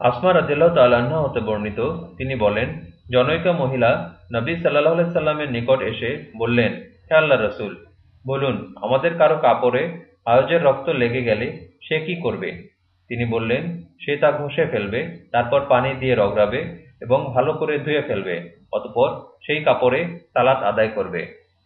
আসমা রাজিল্লাহ তাল্লাহ্ন হতে বর্ণিত, তিনি বলেন, জনৈকা মহিলা নবী সাল্লাহ সাল্লামের নিকট এসে বললেন, হে আল্লাহ রসুল, বলুন, আমাদের কারও কাপড়ে আয়োজের রক্ত লেগে গেলে সে কি করবে? তিনি বললেন, সে তা ঘষে ফেলবে, তারপর পানি দিয়ে রগড়াবে এবং ভালো করে ধুয়ে ফেলবে, অতপর সেই কাপড়ে সালাত আদায় করবে।